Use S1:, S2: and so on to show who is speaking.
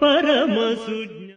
S1: परमसुज्ञ